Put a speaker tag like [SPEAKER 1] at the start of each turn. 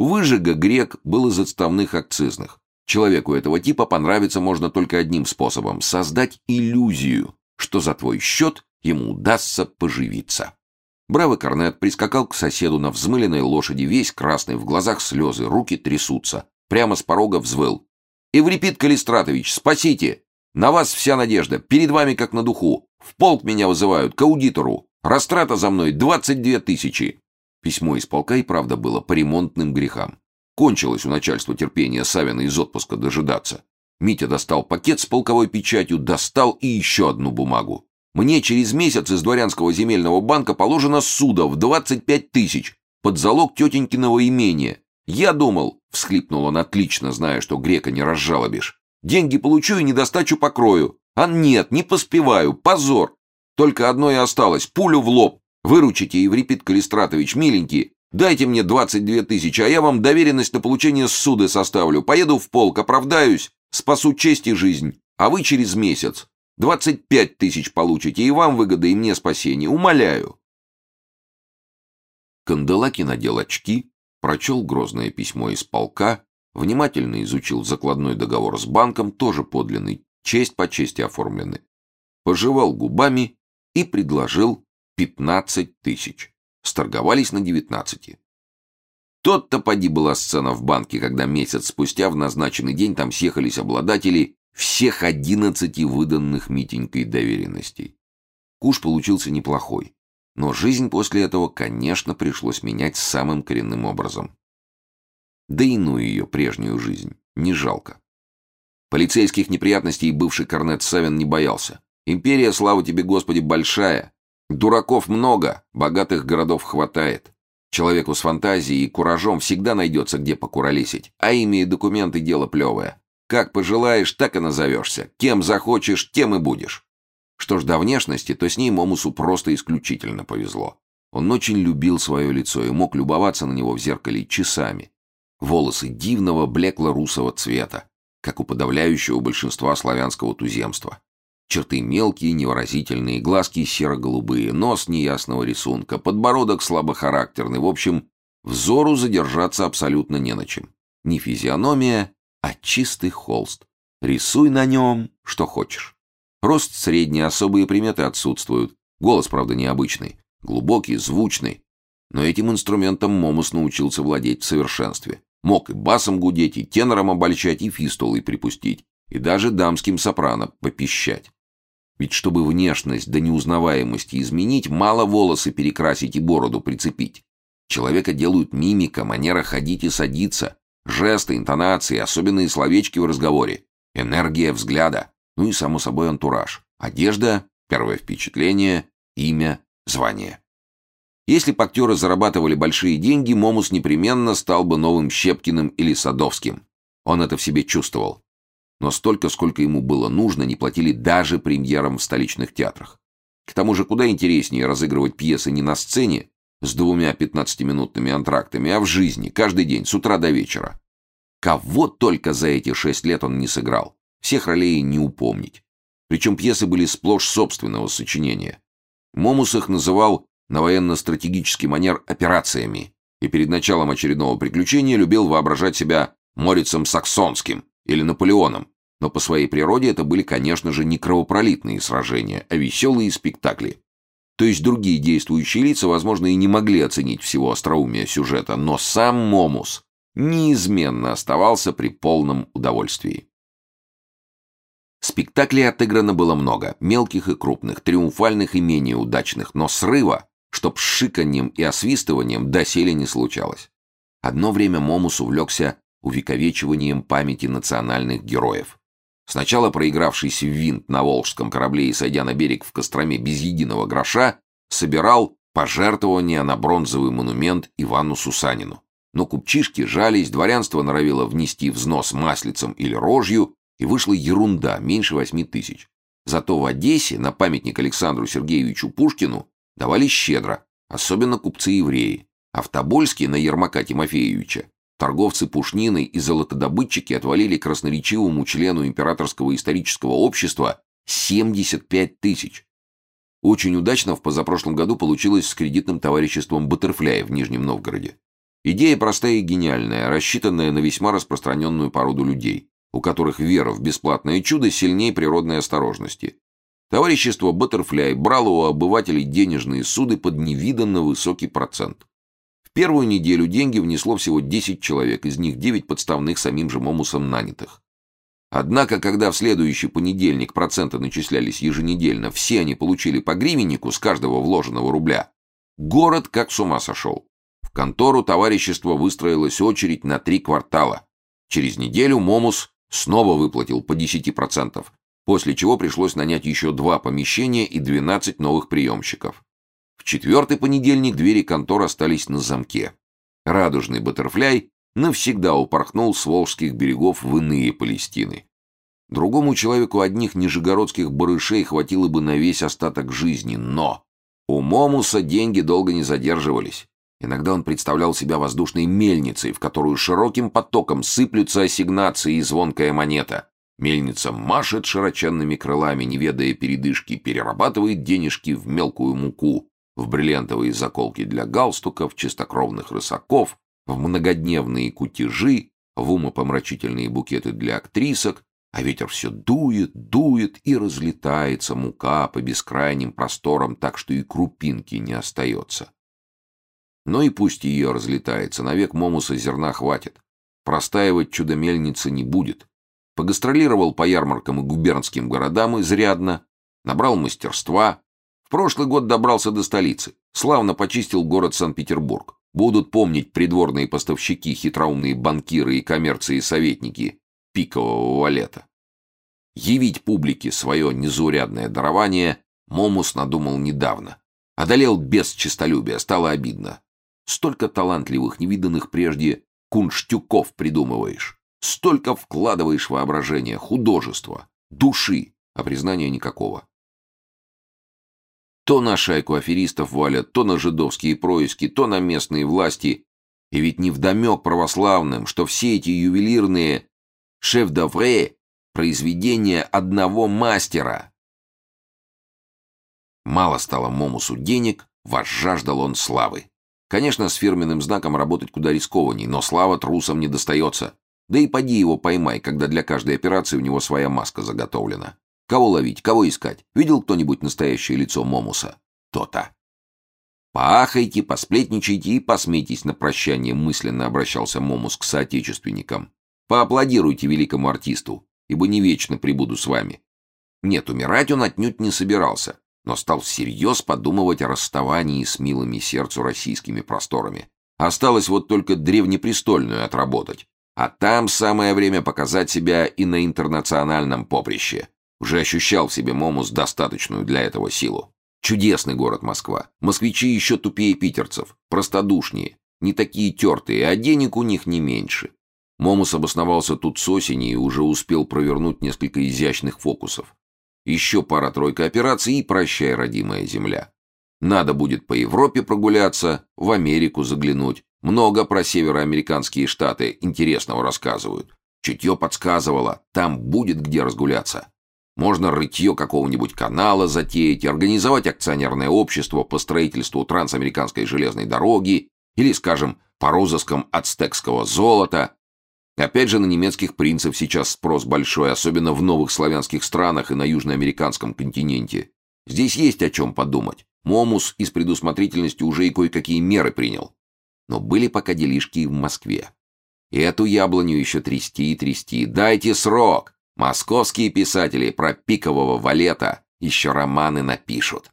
[SPEAKER 1] Выжига грек был из отставных акцизных. Человеку этого типа понравиться можно только одним способом – создать иллюзию, что за твой счет ему удастся поживиться. Бравый корнет прискакал к соседу на взмыленной лошади, весь красный, в глазах слезы, руки трясутся. Прямо с порога взвыл. «Еврипид Калистратович, спасите! На вас вся надежда, перед вами как на духу. В полк меня вызывают, к аудитору. Растрата за мной 22 тысячи!» Письмо из полка и правда было по ремонтным грехам. Кончилось у начальства терпения Савина из отпуска дожидаться. Митя достал пакет с полковой печатью, достал и еще одну бумагу. Мне через месяц из дворянского земельного банка положено суда в 25 тысяч под залог тетенькиного имения. Я думал, — всхлипнул он отлично, зная, что грека не разжалобишь, — деньги получу и недостачу покрою. А нет, не поспеваю, позор. Только одно и осталось, пулю в лоб. Выручите, Еврипид Калистратович, миленький, дайте мне 22 тысячи, а я вам доверенность на получение суды составлю. Поеду в полк, оправдаюсь, спасу честь и жизнь, а вы через месяц. Двадцать пять тысяч получите, и вам выгода, и мне спасение. Умоляю. Канделаки надел очки, прочел грозное письмо из полка, внимательно изучил закладной договор с банком, тоже подлинный, честь по чести оформленный, пожевал губами и предложил пятнадцать тысяч. Сторговались на девятнадцати. Тот-то поди была сцена в банке, когда месяц спустя в назначенный день там съехались обладатели всех одиннадцати выданных Митенькой доверенностей. Куш получился неплохой, но жизнь после этого, конечно, пришлось менять самым коренным образом. Да и ну ее прежнюю жизнь, не жалко. Полицейских неприятностей бывший корнет Савин не боялся. Империя, слава тебе, Господи, большая. Дураков много, богатых городов хватает. Человеку с фантазией и куражом всегда найдется, где покуролесить, а имя и документы – дело плевое. Как пожелаешь, так и назовешься. Кем захочешь, тем и будешь. Что ж до внешности, то с ней Момусу просто исключительно повезло. Он очень любил свое лицо и мог любоваться на него в зеркале часами. Волосы дивного блекло-русого цвета, как у подавляющего большинства славянского туземства. Черты мелкие, невыразительные, глазки серо-голубые, нос неясного рисунка, подбородок слабохарактерный. В общем, взору задержаться абсолютно не на чем. Ни физиономия, а чистый холст. Рисуй на нем, что хочешь. Рост средний, особые приметы отсутствуют. Голос, правда, необычный. Глубокий, звучный. Но этим инструментом Момус научился владеть в совершенстве. Мог и басом гудеть, и тенором обольщать, и фистулой припустить, и даже дамским сопрано попищать. Ведь чтобы внешность до неузнаваемости изменить, мало волосы перекрасить и бороду прицепить. Человека делают мимика, манера ходить и садиться, Жесты, интонации, особенные словечки в разговоре, энергия взгляда, ну и, само собой, антураж. Одежда, первое впечатление, имя, звание. Если бы актеры зарабатывали большие деньги, Момус непременно стал бы новым Щепкиным или Садовским. Он это в себе чувствовал. Но столько, сколько ему было нужно, не платили даже премьерам в столичных театрах. К тому же куда интереснее разыгрывать пьесы не на сцене, с двумя пятнадцатиминутными антрактами, а в жизни, каждый день, с утра до вечера. Кого только за эти шесть лет он не сыграл. Всех ролей не упомнить. Причем пьесы были сплошь собственного сочинения. Момус их называл на военно-стратегический манер операциями, и перед началом очередного приключения любил воображать себя Морицем Саксонским или Наполеоном, но по своей природе это были, конечно же, не кровопролитные сражения, а веселые спектакли. То есть другие действующие лица, возможно, и не могли оценить всего остроумия сюжета, но сам Момус неизменно оставался при полном удовольствии. Спектаклей отыграно было много, мелких и крупных, триумфальных и менее удачных, но срыва, чтоб с шиканьем и освистыванием доселе не случалось. Одно время Момус увлекся увековечиванием памяти национальных героев. Сначала проигравшийся в винт на Волжском корабле и сойдя на берег в Костроме без единого гроша, собирал пожертвования на бронзовый монумент Ивану Сусанину. Но купчишки жались, дворянство норовило внести взнос маслицем или рожью, и вышла ерунда, меньше восьми тысяч. Зато в Одессе на памятник Александру Сергеевичу Пушкину давали щедро, особенно купцы-евреи, а в Тобольске на Ермака Тимофеевича Торговцы пушниной и золотодобытчики отвалили красноречивому члену императорского исторического общества 75 тысяч. Очень удачно в позапрошлом году получилось с кредитным товариществом Баттерфляя в Нижнем Новгороде. Идея простая и гениальная, рассчитанная на весьма распространенную породу людей, у которых вера в бесплатное чудо сильнее природной осторожности. Товарищество «Баттерфляй» брало у обывателей денежные суды под невиданно высокий процент. Первую неделю деньги внесло всего 10 человек, из них 9 подставных самим же Момусом нанятых. Однако, когда в следующий понедельник проценты начислялись еженедельно, все они получили по гривеннику с каждого вложенного рубля. Город как с ума сошел. В контору товарищества выстроилась очередь на три квартала. Через неделю Момус снова выплатил по 10%, после чего пришлось нанять еще два помещения и 12 новых приемщиков. В четвертый понедельник двери контор остались на замке. Радужный баттерфляй навсегда упорхнул с Волжских берегов в иные Палестины. Другому человеку одних нижегородских барышей хватило бы на весь остаток жизни, но у Момуса деньги долго не задерживались. Иногда он представлял себя воздушной мельницей, в которую широким потоком сыплются ассигнации и звонкая монета. Мельница машет широченными крылами, не ведая передышки, перерабатывает денежки в мелкую муку, в бриллиантовые заколки для галстуков, чистокровных рысаков, в многодневные кутежи, в умопомрачительные букеты для актрисок, а ветер все дует, дует и разлетается мука по бескрайним просторам так, что и крупинки не остается. Но и пусть ее разлетается, навек Момуса зерна хватит. Простаивать чудо-мельница не будет. Погастролировал по ярмаркам и губернским городам изрядно, набрал мастерства. Прошлый год добрался до столицы, славно почистил город Санкт-Петербург. Будут помнить придворные поставщики, хитроумные банкиры и коммерции советники пикового валета. Явить публике свое незаурядное дарование Момус надумал недавно. Одолел без честолюбия, стало обидно. Столько талантливых, невиданных прежде кунштюков придумываешь. Столько вкладываешь воображение, художества, души, а признания никакого. То на шайку аферистов валят, то на жидовские происки, то на местные власти. И ведь не вдомек православным, что все эти ювелирные шеф-д'овре — произведения одного мастера. Мало стало Момусу денег, возжаждал он славы. Конечно, с фирменным знаком работать куда рискованней, но слава трусам не достается. Да и поди его поймай, когда для каждой операции у него своя маска заготовлена. Кого ловить, кого искать? Видел кто-нибудь настоящее лицо Момуса? То-то. Поахайте, посплетничайте и посмейтесь на прощание, мысленно обращался Момус к соотечественникам. Поаплодируйте великому артисту, ибо не вечно прибуду с вами. Нет, умирать он отнюдь не собирался, но стал всерьез подумывать о расставании с милыми сердцу российскими просторами. Осталось вот только древнепрестольную отработать. А там самое время показать себя и на интернациональном поприще. Уже ощущал в себе Момус достаточную для этого силу. Чудесный город Москва. Москвичи еще тупее питерцев, простодушнее, не такие тертые, а денег у них не меньше. Момус обосновался тут с осени и уже успел провернуть несколько изящных фокусов. Еще пара-тройка операций и прощай, родимая земля. Надо будет по Европе прогуляться, в Америку заглянуть. Много про североамериканские штаты интересного рассказывают. Чутье подсказывало, там будет где разгуляться. Можно рытье какого-нибудь канала затеять, организовать акционерное общество по строительству трансамериканской железной дороги или, скажем, по розыскам ацтекского золота. Опять же, на немецких принцев сейчас спрос большой, особенно в новых славянских странах и на южноамериканском континенте. Здесь есть о чем подумать. Момус из предусмотрительности уже и кое-какие меры принял. Но были пока делишки в Москве. Эту яблоню еще трясти и трясти. Дайте срок! Московские писатели про пикового валета еще романы напишут.